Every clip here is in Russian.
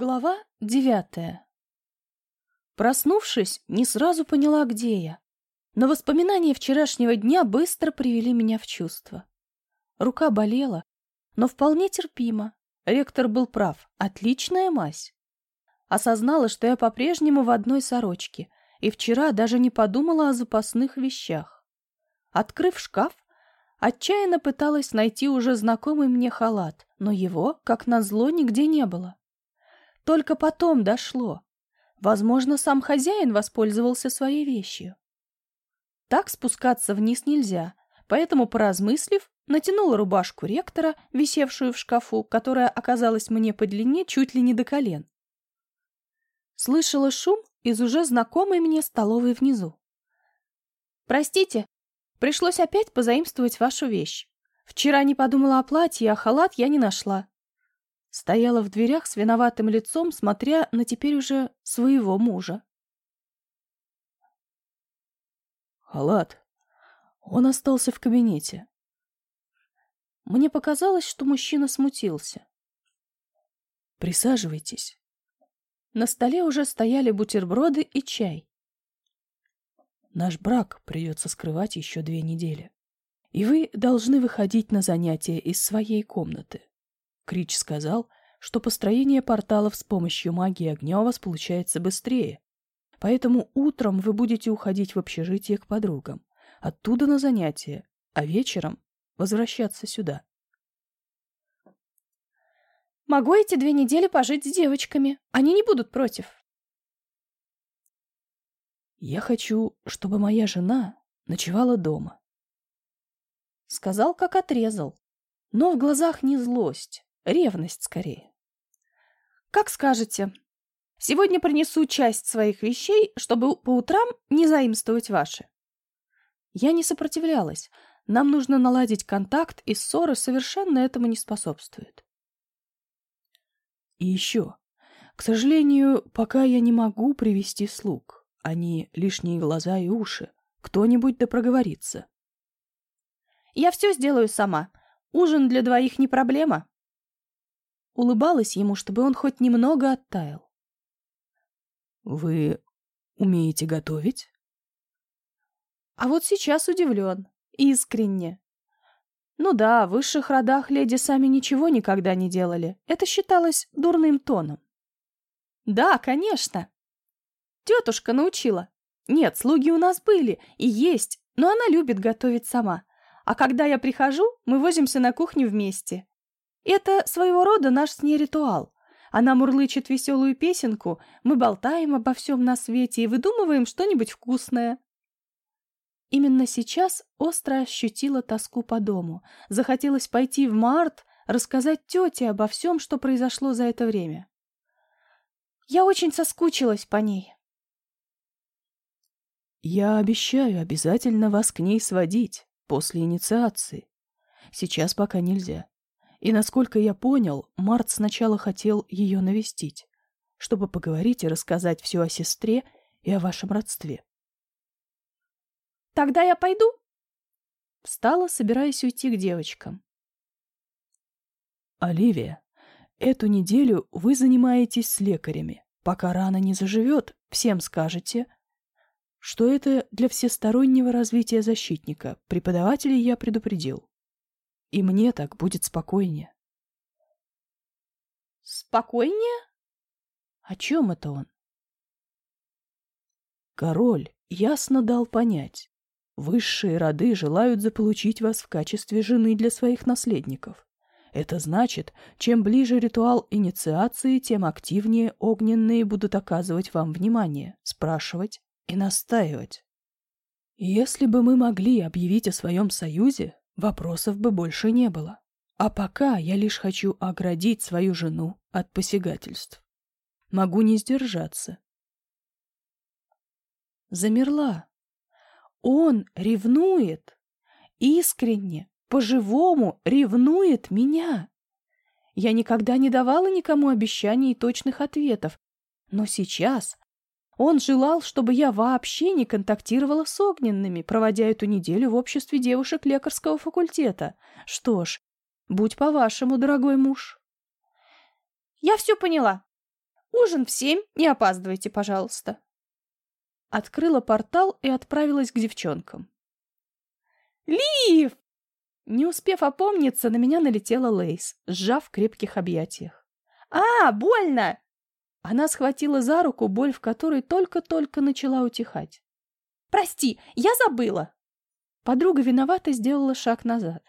Глава девятая Проснувшись, не сразу поняла, где я. Но воспоминания вчерашнего дня быстро привели меня в чувство. Рука болела, но вполне терпимо. Ректор был прав. Отличная мазь. Осознала, что я по-прежнему в одной сорочке, и вчера даже не подумала о запасных вещах. Открыв шкаф, отчаянно пыталась найти уже знакомый мне халат, но его, как назло, нигде не было. Только потом дошло. Возможно, сам хозяин воспользовался своей вещью. Так спускаться вниз нельзя, поэтому, поразмыслив, натянула рубашку ректора, висевшую в шкафу, которая оказалась мне по длине чуть ли не до колен. Слышала шум из уже знакомой мне столовой внизу. «Простите, пришлось опять позаимствовать вашу вещь. Вчера не подумала о платье, а халат я не нашла. Стояла в дверях с виноватым лицом, смотря на теперь уже своего мужа. Халат. Он остался в кабинете. Мне показалось, что мужчина смутился. Присаживайтесь. На столе уже стояли бутерброды и чай. Наш брак придется скрывать еще две недели. И вы должны выходить на занятия из своей комнаты. Крич сказал, что построение порталов с помощью магии огня у вас получается быстрее. Поэтому утром вы будете уходить в общежитие к подругам, оттуда на занятия, а вечером возвращаться сюда. Могу эти две недели пожить с девочками. Они не будут против. Я хочу, чтобы моя жена ночевала дома. Сказал, как отрезал. Но в глазах не злость, Ревность скорее. Как скажете. Сегодня принесу часть своих вещей, чтобы по утрам не заимствовать ваши. Я не сопротивлялась. Нам нужно наладить контакт, и ссоры совершенно этому не способствуют. И еще. К сожалению, пока я не могу привести слуг. Они лишние глаза и уши. Кто-нибудь да проговорится. Я все сделаю сама. Ужин для двоих не проблема улыбалась ему, чтобы он хоть немного оттаял. «Вы умеете готовить?» А вот сейчас удивлен. Искренне. Ну да, в высших родах леди сами ничего никогда не делали. Это считалось дурным тоном. Да, конечно. Тетушка научила. Нет, слуги у нас были и есть, но она любит готовить сама. А когда я прихожу, мы возимся на кухне вместе. Это своего рода наш с ней ритуал. Она мурлычет веселую песенку, мы болтаем обо всем на свете и выдумываем что-нибудь вкусное. Именно сейчас остро ощутила тоску по дому. Захотелось пойти в март, рассказать тете обо всем, что произошло за это время. Я очень соскучилась по ней. Я обещаю обязательно вас к ней сводить после инициации. Сейчас пока нельзя. И, насколько я понял, Март сначала хотел ее навестить, чтобы поговорить и рассказать все о сестре и о вашем родстве. «Тогда я пойду?» Встала, собираясь уйти к девочкам. «Оливия, эту неделю вы занимаетесь с лекарями. Пока рана не заживет, всем скажете, что это для всестороннего развития защитника. Преподавателей я предупредил. И мне так будет спокойнее. Спокойнее? О чем это он? Король ясно дал понять. Высшие роды желают заполучить вас в качестве жены для своих наследников. Это значит, чем ближе ритуал инициации, тем активнее огненные будут оказывать вам внимание, спрашивать и настаивать. Если бы мы могли объявить о своем союзе, вопросов бы больше не было. А пока я лишь хочу оградить свою жену от посягательств. Могу не сдержаться. Замерла. Он ревнует. Искренне, по-живому ревнует меня. Я никогда не давала никому обещаний и точных ответов. Но сейчас он желал, чтобы я вообще не контактировала с огненными, проводя эту неделю в обществе девушек лекарского факультета. Что ж, будь по-вашему, дорогой муж. Я все поняла. ужин в семь, не опаздывайте, пожалуйста. Открыла портал и отправилась к девчонкам. «Лив!» Не успев опомниться, на меня налетела Лейс, сжав в крепких объятиях. «А, больно!» Она схватила за руку, боль в которой только-только начала утихать. «Прости, я забыла!» Подруга виновато сделала шаг назад.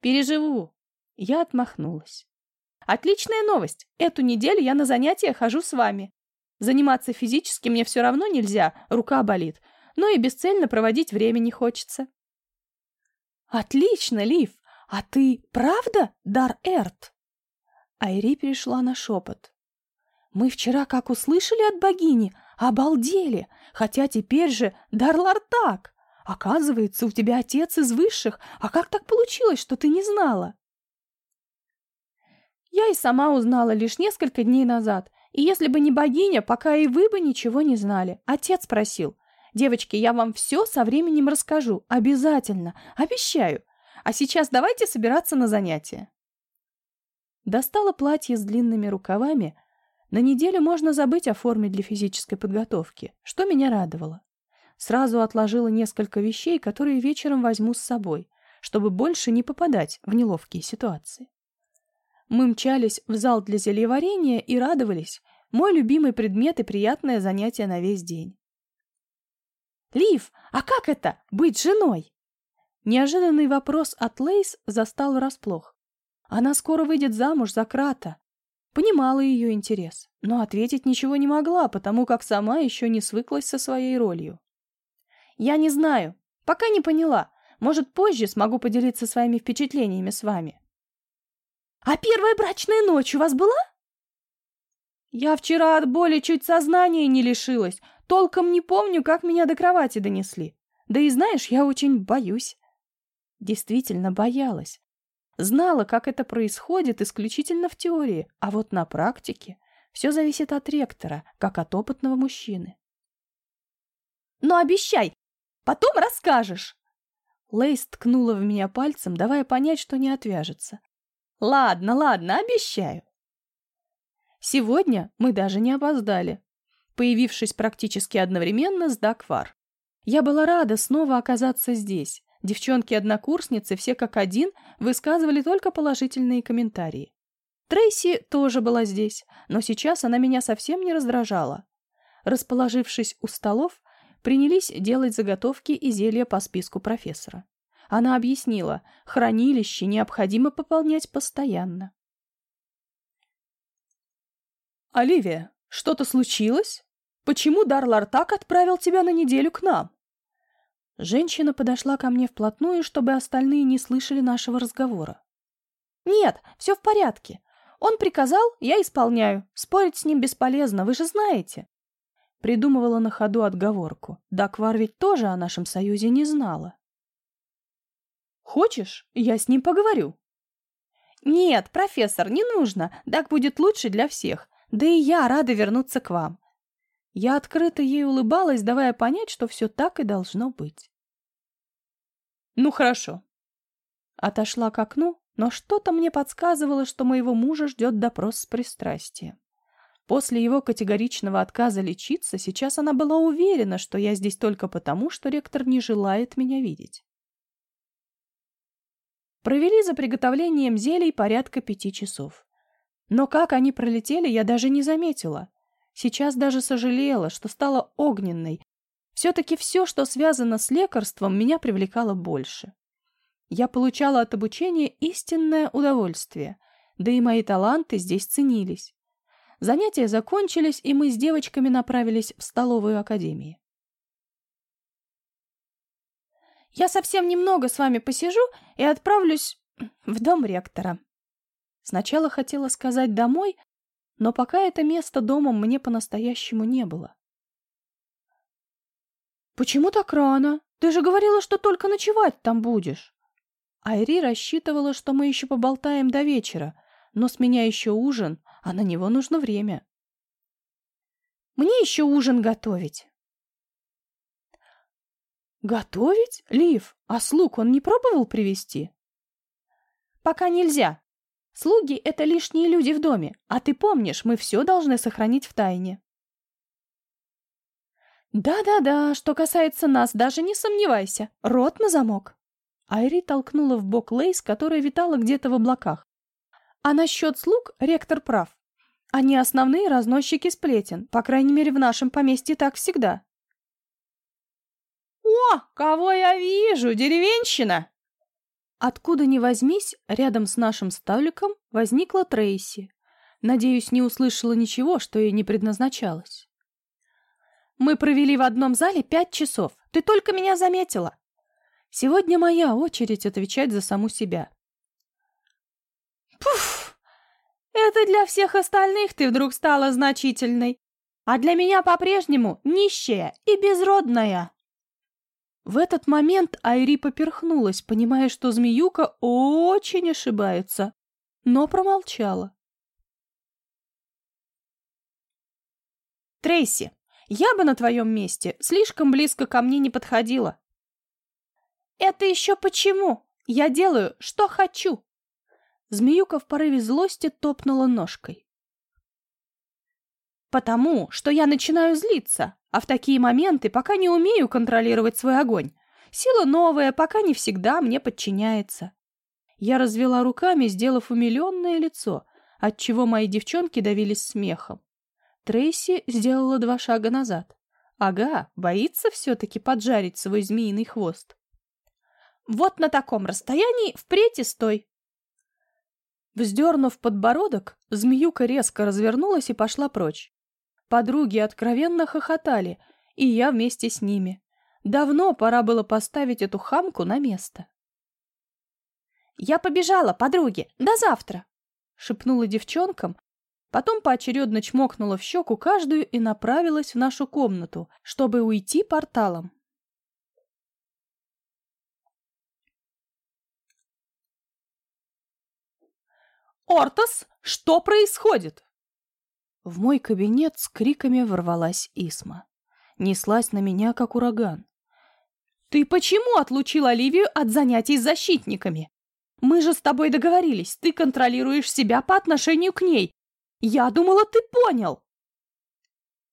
«Переживу!» Я отмахнулась. «Отличная новость! Эту неделю я на занятия хожу с вами. Заниматься физически мне все равно нельзя, рука болит, но и бесцельно проводить время не хочется». «Отлично, Лив! А ты правда Дар Эрт?» Айри перешла на шепот. Мы вчера, как услышали от богини, обалдели, хотя теперь же Дарлартак. Оказывается, у тебя отец из высших, а как так получилось, что ты не знала? Я и сама узнала лишь несколько дней назад, и если бы не богиня, пока и вы бы ничего не знали. Отец просил. Девочки, я вам все со временем расскажу, обязательно, обещаю. А сейчас давайте собираться на занятия. Достала платье с длинными рукавами, на неделю можно забыть о форме для физической подготовки, что меня радовало. Сразу отложила несколько вещей, которые вечером возьму с собой, чтобы больше не попадать в неловкие ситуации. Мы мчались в зал для зельеварения и радовались. Мой любимый предмет и приятное занятие на весь день. «Лив, а как это — быть женой?» Неожиданный вопрос от Лейс застал врасплох. Она скоро выйдет замуж за Крата, Понимала ее интерес, но ответить ничего не могла, потому как сама еще не свыклась со своей ролью. «Я не знаю. Пока не поняла. Может, позже смогу поделиться своими впечатлениями с вами». «А первая брачная ночь у вас была?» «Я вчера от боли чуть сознания не лишилась. Толком не помню, как меня до кровати донесли. Да и знаешь, я очень боюсь». Действительно боялась. Знала, как это происходит исключительно в теории, а вот на практике все зависит от ректора, как от опытного мужчины. «Но обещай, потом расскажешь!» Лейс ткнула в меня пальцем, давая понять, что не отвяжется. «Ладно, ладно, обещаю!» Сегодня мы даже не опоздали, появившись практически одновременно с Даквар. Я была рада снова оказаться здесь, Девчонки-однокурсницы, все как один, высказывали только положительные комментарии. Трейси тоже была здесь, но сейчас она меня совсем не раздражала. Расположившись у столов, принялись делать заготовки и зелья по списку профессора. Она объяснила, хранилище необходимо пополнять постоянно. «Оливия, что-то случилось? Почему Дарлар так отправил тебя на неделю к нам?» Женщина подошла ко мне вплотную, чтобы остальные не слышали нашего разговора. «Нет, все в порядке. Он приказал, я исполняю. Спорить с ним бесполезно, вы же знаете». Придумывала на ходу отговорку. Даквар ведь тоже о нашем союзе не знала. «Хочешь, я с ним поговорю?» «Нет, профессор, не нужно. Так будет лучше для всех. Да и я рада вернуться к вам. Я открыто ей улыбалась, давая понять, что все так и должно быть. «Ну, хорошо». Отошла к окну, но что-то мне подсказывало, что моего мужа ждет допрос с пристрастием. После его категоричного отказа лечиться, сейчас она была уверена, что я здесь только потому, что ректор не желает меня видеть. Провели за приготовлением зелий порядка пяти часов. Но как они пролетели, я даже не заметила. Сейчас даже сожалела, что стала огненной. Все-таки все, что связано с лекарством, меня привлекало больше. Я получала от обучения истинное удовольствие, да и мои таланты здесь ценились. Занятия закончились, и мы с девочками направились в столовую академии. «Я совсем немного с вами посижу и отправлюсь в дом ректора». Сначала хотела сказать «домой», но пока это место домом мне по-настоящему не было. «Почему так рано? Ты же говорила, что только ночевать там будешь!» Айри рассчитывала, что мы еще поболтаем до вечера, но с меня еще ужин, а на него нужно время. «Мне еще ужин готовить!» «Готовить? Лив, а слуг он не пробовал привести?» «Пока нельзя. Слуги — это лишние люди в доме, а ты помнишь, мы все должны сохранить в тайне. Да-да-да, что касается нас, даже не сомневайся. Рот на замок. Айри толкнула в бок Лейс, которая витала где-то в облаках. А насчет слуг ректор прав. Они основные разносчики сплетен, по крайней мере, в нашем поместье так всегда. «О, кого я вижу! Деревенщина!» Откуда ни возьмись, рядом с нашим столиком возникла Трейси. Надеюсь, не услышала ничего, что ей не предназначалось. «Мы провели в одном зале пять часов. Ты только меня заметила. Сегодня моя очередь отвечать за саму себя». «Пуф! Это для всех остальных ты вдруг стала значительной, а для меня по-прежнему нищая и безродная». В этот момент Айри поперхнулась, понимая, что змеюка очень ошибается, но промолчала. «Трейси, я бы на твоем месте слишком близко ко мне не подходила». «Это еще почему? Я делаю, что хочу». Змеюка в порыве злости топнула ножкой. «Потому что я начинаю злиться, а в такие моменты пока не умею контролировать свой огонь. Сила новая, пока не всегда мне подчиняется. Я развела руками, сделав умиленное лицо, отчего мои девчонки давились смехом. Трейси сделала два шага назад. Ага, боится все-таки поджарить свой змеиный хвост. Вот на таком расстоянии впредь и стой. Вздернув подбородок, змеюка резко развернулась и пошла прочь. Подруги откровенно хохотали, и я вместе с ними. Давно пора было поставить эту хамку на место. «Я побежала, подруги! До завтра!» — шепнула девчонкам, потом поочередно чмокнула в щеку каждую и направилась в нашу комнату, чтобы уйти порталом. «Ортос, что происходит?» В мой кабинет с криками ворвалась Исма. Неслась на меня, как ураган. «Ты почему отлучил Оливию от занятий с защитниками? Мы же с тобой договорились, ты контролируешь себя по отношению к ней. Я думала, ты понял!»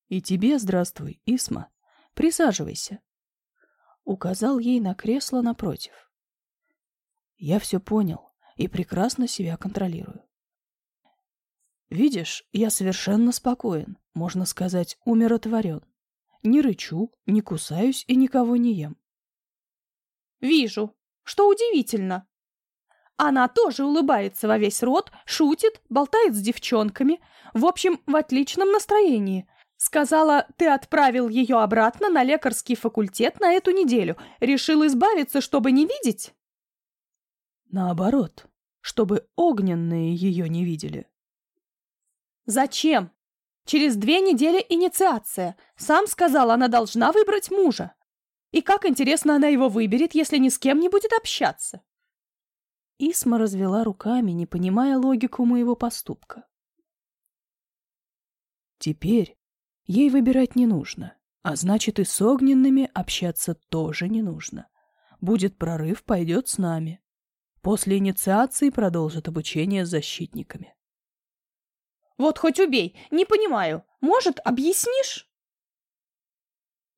«И тебе здравствуй, Исма. Присаживайся». Указал ей на кресло напротив. «Я все понял и прекрасно себя контролирую. Видишь, я совершенно спокоен, можно сказать, умиротворен. Не рычу, не кусаюсь и никого не ем. Вижу. Что удивительно. Она тоже улыбается во весь рот, шутит, болтает с девчонками. В общем, в отличном настроении. Сказала, ты отправил ее обратно на лекарский факультет на эту неделю. Решил избавиться, чтобы не видеть? Наоборот, чтобы огненные ее не видели. Зачем? Через две недели инициация. Сам сказал, она должна выбрать мужа. И как интересно она его выберет, если ни с кем не будет общаться? Исма развела руками, не понимая логику моего поступка. Теперь ей выбирать не нужно, а значит и с огненными общаться тоже не нужно. Будет прорыв, пойдет с нами. После инициации продолжит обучение с защитниками. Вот хоть убей, не понимаю. Может, объяснишь?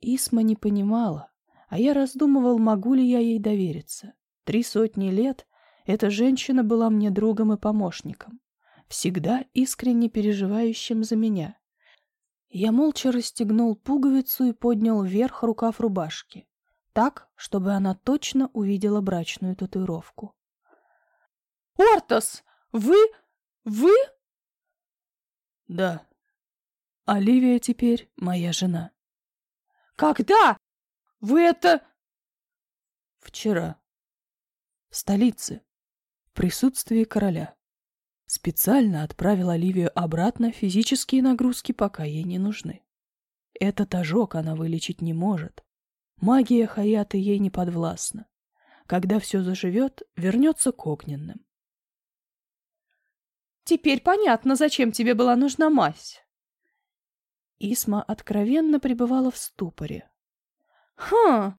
Исма не понимала, а я раздумывал, могу ли я ей довериться. Три сотни лет эта женщина была мне другом и помощником, всегда искренне переживающим за меня. Я молча расстегнул пуговицу и поднял вверх рукав рубашки, так, чтобы она точно увидела брачную татуировку. «Ортос, вы... вы...» Да. Оливия теперь моя жена. Когда? Вы это... Вчера. В столице. В присутствии короля. Специально отправил Оливию обратно, физические нагрузки пока ей не нужны. Этот ожог она вылечить не может. Магия Хаяты ей не подвластна. Когда все заживет, вернется к огненным. Теперь понятно, зачем тебе была нужна мазь. Исма откровенно пребывала в ступоре. Хм,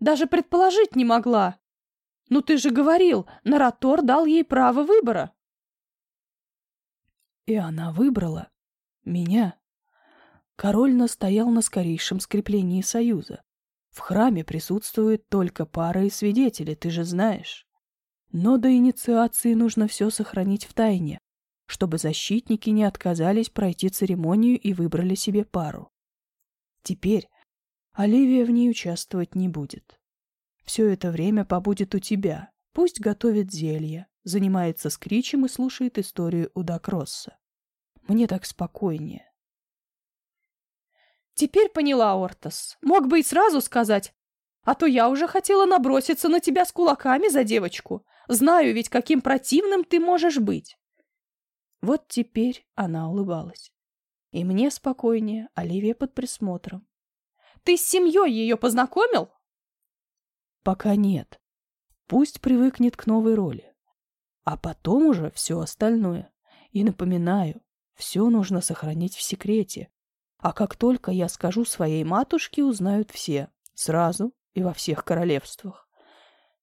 даже предположить не могла. Ну ты же говорил, Наратор дал ей право выбора. И она выбрала меня. Король настоял на скорейшем скреплении союза. В храме присутствует только пара и свидетели, ты же знаешь. Но до инициации нужно все сохранить в тайне, чтобы защитники не отказались пройти церемонию и выбрали себе пару. Теперь Оливия в ней участвовать не будет. Все это время побудет у тебя, пусть готовит зелье, занимается скричем и слушает историю Удакросса. Мне так спокойнее. Теперь поняла, Ортас. Мог бы и сразу сказать. А то я уже хотела наброситься на тебя с кулаками за девочку. Знаю ведь, каким противным ты можешь быть. Вот теперь она улыбалась. И мне спокойнее, Оливия под присмотром. Ты с семьей ее познакомил? Пока нет. Пусть привыкнет к новой роли. А потом уже все остальное. И напоминаю, все нужно сохранить в секрете. А как только я скажу своей матушке, узнают все. Сразу и во всех королевствах.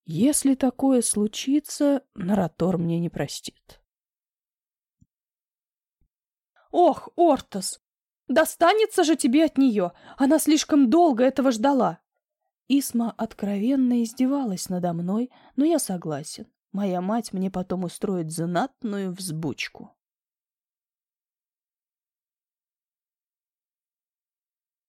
Если такое случится, Наратор мне не простит. Ох, Ортос, достанется же тебе от нее. Она слишком долго этого ждала. Исма откровенно издевалась надо мной, но я согласен. Моя мать мне потом устроит знатную взбучку.